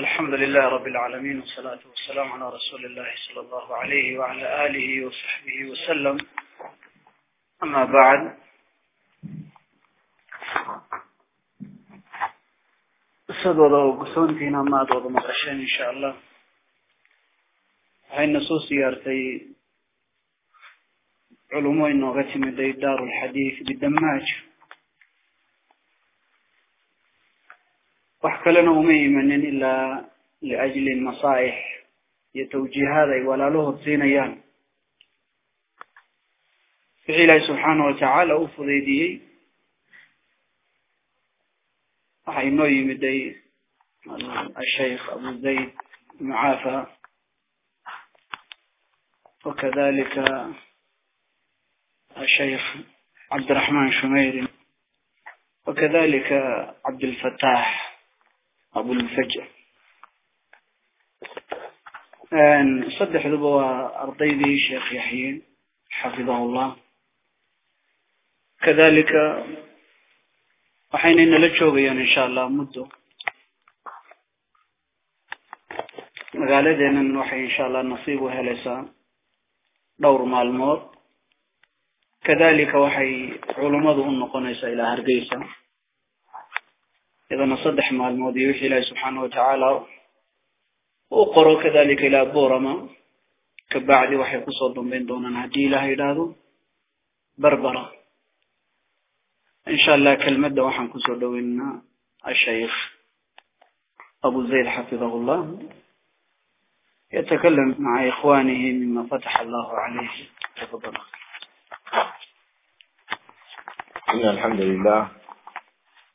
الحمد لله رب العالمين والصلاة والسلام على رسول الله صلى الله عليه وعلى آله وصحبه وسلم. أما بعد صدو الله وقصون فينا ما دوض مقشين إن شاء الله. هاي النصوص يارتي علموين وغتم دار الحديث بالدماج كلنا ومي من إلا لأجل المصائح يتوجي هذا ولا له الزينيان فعلا سبحانه وتعالى أفضي دي أحي نوي مدي الشيخ أبو زيد معافى وكذلك الشيخ عبد الرحمن شميري وكذلك عبد الفتاح. أبو المفجع آه، صدح ذبوا أرضيدي شيخ يحيين حفظه الله. كذلك وحين إن لجوغيا إن شاء الله مدو قال دين إن وحي إن شاء الله نصيبه هلسا دور مال مور كذلك وحي علمه النقنيس إلى هرقيسه إذا نصدح مع الموضوع إلهي سبحانه وتعالى. وقروا كذلك إلى بورما. كبعد وحي قصد بين دوننا دي له إلى ذو بربرة. إن شاء الله كلمة وحن قصد بيننا الشيخ أبو زيد حفظه الله. يتكلم مع إخوانه مما فتح الله عليه. تفضل. إن الحمد لله.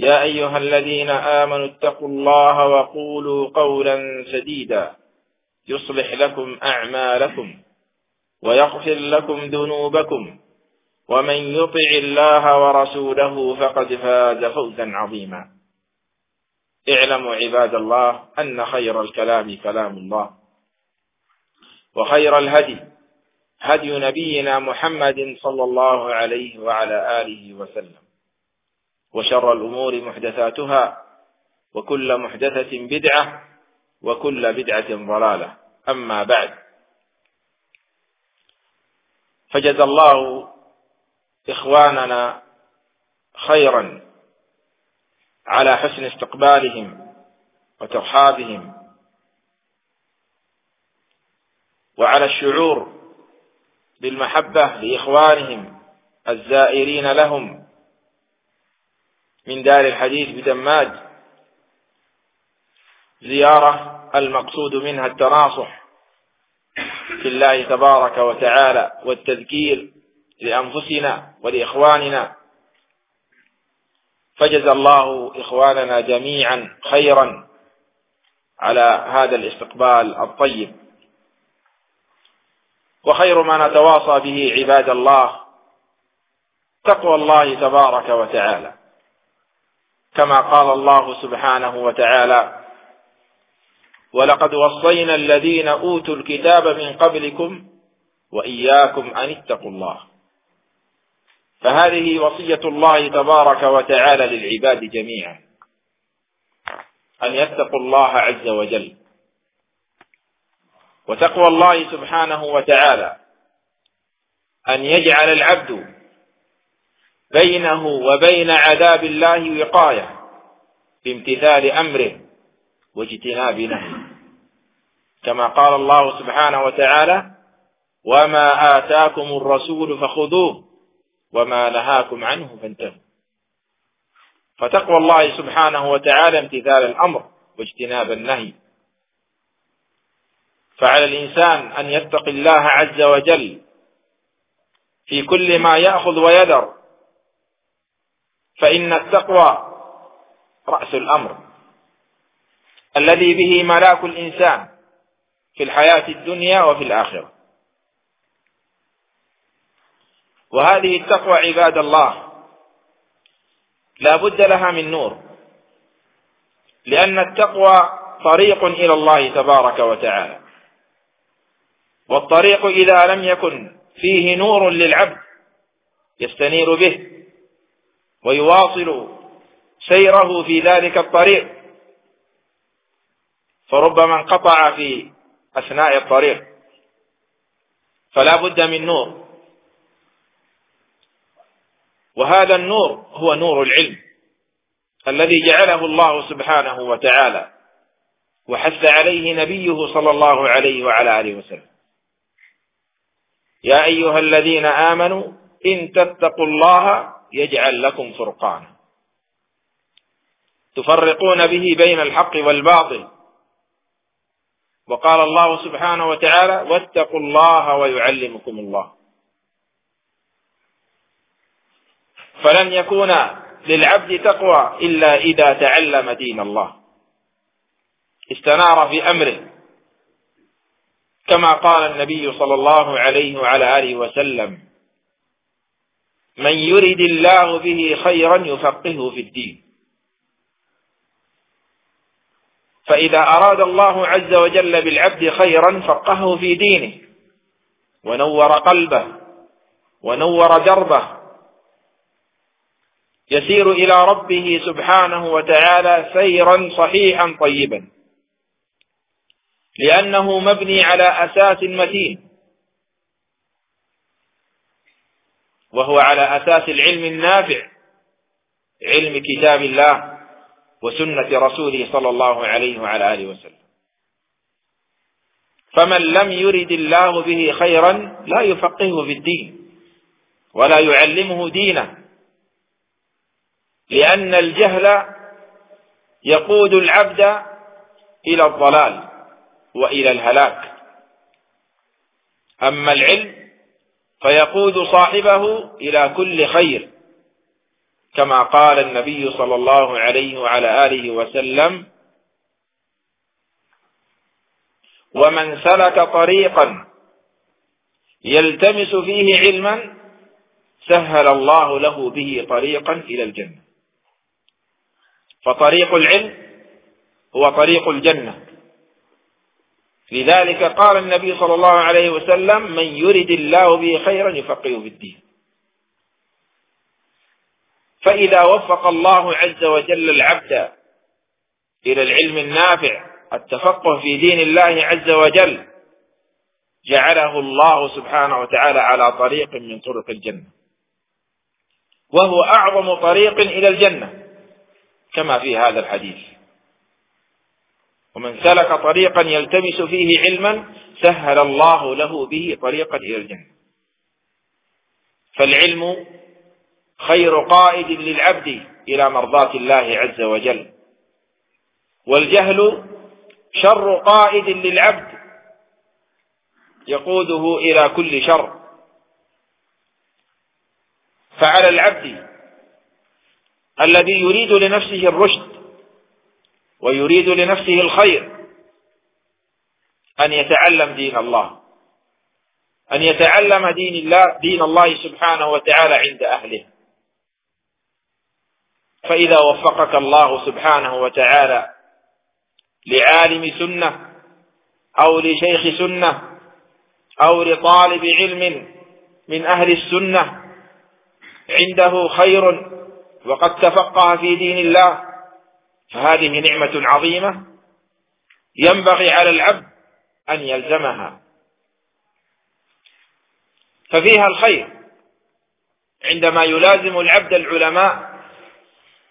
يا أيها الذين آمنوا اتقوا الله وقولوا قولا سديدا يصلح لكم أعمالكم ويغفر لكم ذنوبكم ومن يطع الله ورسوله فقد فاز فوزا عظيما. اعلموا عباد الله أن خير الكلام كلام الله وخير الهدي هدي نبينا محمد صلى الله عليه وعلى آله وسلم. وشر الأمور محدثاتها وكل محدثة بدعة وكل بدعة ضلالة. أما بعد فجزى الله إخواننا خيرا على حسن استقبالهم وترحابهم وعلى الشعور بالمحبة لإخوانهم الزائرين لهم من دار الحديث بدماج. زيارة المقصود منها التناصح في الله تبارك وتعالى والتذكير لأنفسنا ولإخواننا. فجزى الله إخواننا جميعا خيرا على هذا الاستقبال الطيب. وخير ما نتواصى به عباد الله تقوى الله تبارك وتعالى. كما قال الله سبحانه وتعالى ولقد وصينا الذين أوتوا الكتاب من قبلكم وإياكم أن اتقوا الله. فهذه وصية الله تبارك وتعالى للعباد جميعا أن يتقوا الله عز وجل وتقوى الله سبحانه وتعالى أن يجعل العبد بينه وبين عذاب الله وقاية بامتثال أمره واجتناب نهي كما قال الله سبحانه وتعالى وما آتاكم الرسول فخذوه وما نهاكم عنه فانتهوا. فتقوى الله سبحانه وتعالى امتثال الأمر واجتناب النهي. فعلى الإنسان أن يتقي الله عز وجل في كل ما يأخذ ويذر فإن التقوى رأس الأمر الذي به ملاك الإنسان في الحياة الدنيا وفي الآخرة. وهذه التقوى عباد الله لا بد لها من نور لأن التقوى طريق إلى الله تبارك وتعالى. والطريق إذا لم يكن فيه نور للعبد يستنير به. ويواصل سيره في ذلك الطريق. فربما انقطع في أثناء الطريق. فلا بد من نور. وهذا النور هو نور العلم الذي جعله الله سبحانه وتعالى وحث عليه نبيه صلى الله عليه وعلى آله وسلم. يا أيها الذين آمنوا إن تتقوا الله يجعل لكم فرقانا. تفرقون به بين الحق والباطل. وقال الله سبحانه وتعالى واتقوا الله ويعلمكم الله. فلن يكون للعبد تقوى إلا إذا تعلم دين الله. استنار في أمره. كما قال النبي صلى الله عليه وعلى آله وسلم من يرد الله به خيرا يفقهه في الدين. فإذا أراد الله عز وجل بالعبد خيرا فقهه في دينه. ونور قلبه ونور دربه. يسير إلى ربه سبحانه وتعالى سيرا صحيحا طيبا. لأنه مبني على أساس متين. وهو على أساس العلم النافع علم كتاب الله وسنة رسوله صلى الله عليه وعلى آله وسلم. فمن لم يرد الله به خيرا لا يفقهه في الدين ولا يعلمه دينه لأن الجهل يقود العبد إلى الضلال وإلى الهلاك. أما العلم فيقود صاحبه إلى كل خير كما قال النبي صلى الله عليه وعلى آله وسلم ومن سلك طريقا يلتمس فيه علما سهل الله له به طريقا إلى الجنة. فطريق العلم هو طريق الجنة. لذلك قال النبي صلى الله عليه وسلم من يرد الله به خيرا يفقهه في الدين. فإذا وفق الله عز وجل العبد إلى العلم النافع التفقه في دين الله عز وجل جعله الله سبحانه وتعالى على طريق من طرق الجنة. وهو أعظم طريق إلى الجنة كما في هذا الحديث. ومن سلك طريقا يلتمس فيه علما سهل الله له به طريقا إلى الجنة. فالعلم خير قائد للعبد إلى مرضاة الله عز وجل. والجهل شر قائد للعبد يقوده إلى كل شر. فعلى العبد الذي يريد لنفسه الرشد ويريد لنفسه الخير. أن يتعلم دين الله. أن يتعلم دين الله دين الله سبحانه وتعالى عند أهله. فإذا وفقك الله سبحانه وتعالى لعالم سنة أو لشيخ سنة أو لطالب علم من أهل السنة عنده خير وقد تفقه في دين الله. فهذه نعمة عظيمة ينبغي على العبد أن يلزمها. ففيها الخير عندما يلازم العبد العلماء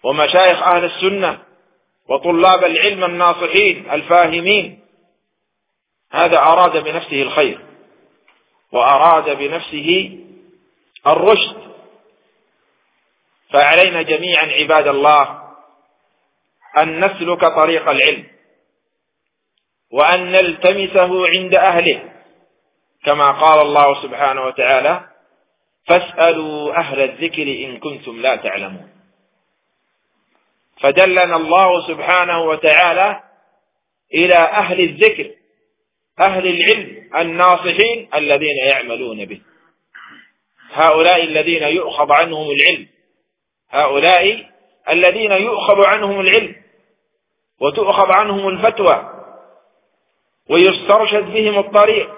ومشايخ أهل السنة وطلاب العلم الناصحين الفاهمين هذا أراد بنفسه الخير وأراد بنفسه الرشد. فعلينا جميعا عباد الله أن نسلك طريق العلم وأن نلتمسه عند أهله كما قال الله سبحانه وتعالى فاسألوا أهل الذكر إن كنتم لا تعلمون. فدلنا الله سبحانه وتعالى إلى أهل الذكر أهل العلم الناصحين الذين يعملون به. هؤلاء الذين يؤخذ عنهم العلم هؤلاء الذين يؤخذ عنهم العلم وتؤخذ عنهم الفتوى ويسترشد بهم الطريق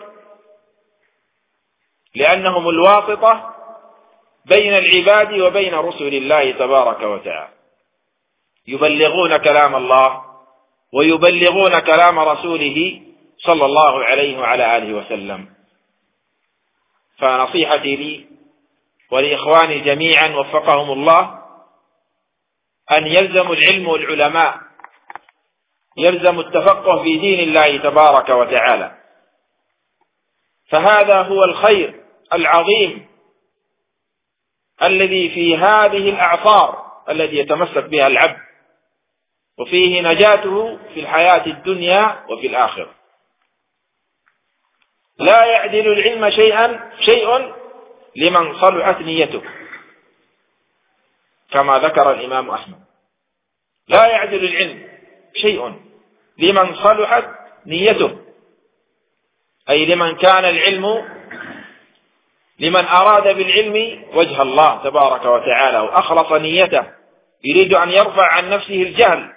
لأنهم الواسطة بين العباد وبين رسل الله تبارك وتعالى. يبلغون كلام الله ويبلغون كلام رسوله صلى الله عليه وعلى آله وسلم. فنصيحتي لي ولإخواني جميعا وفقهم الله أن يلزموا العلم والعلماء يلزم التفقه في دين الله تبارك وتعالى. فهذا هو الخير العظيم الذي في هذه الأعصار الذي يتمسك بها العبد وفيه نجاته في الحياة الدنيا وفي الآخرة. لا يعدل العلم شيئا شيء لمن صلحت نيته كما ذكر الإمام أحمد. لا يعدل العلم شيء لمن صلحت نيته. أي لمن كان العلم لمن أراد بالعلم وجه الله تبارك وتعالى وأخلص نيته. يريد أن يرفع عن نفسه الجهل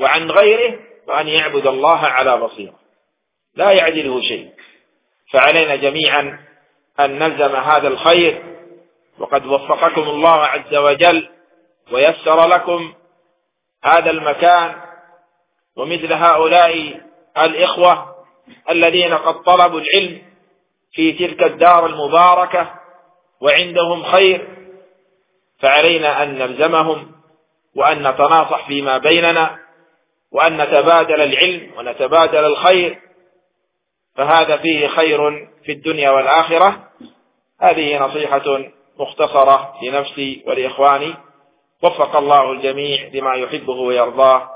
وعن غيره وأن يعبد الله على بصيرة. لا يعدله شيء. فعلينا جميعا أن نلزم هذا الخير. وقد وفقكم الله عز وجل ويسر لكم هذا المكان. ومثل هؤلاء الإخوة الذين قد طلبوا العلم في تلك الدار المباركة وعندهم خير فعلينا أن نلزمهم وأن نتناصح فيما بيننا وأن نتبادل العلم ونتبادل الخير فهذا فيه خير في الدنيا والآخرة. هذه نصيحة مختصرة لنفسي ولإخواني. وفق الله الجميع لما يحبه ويرضاه.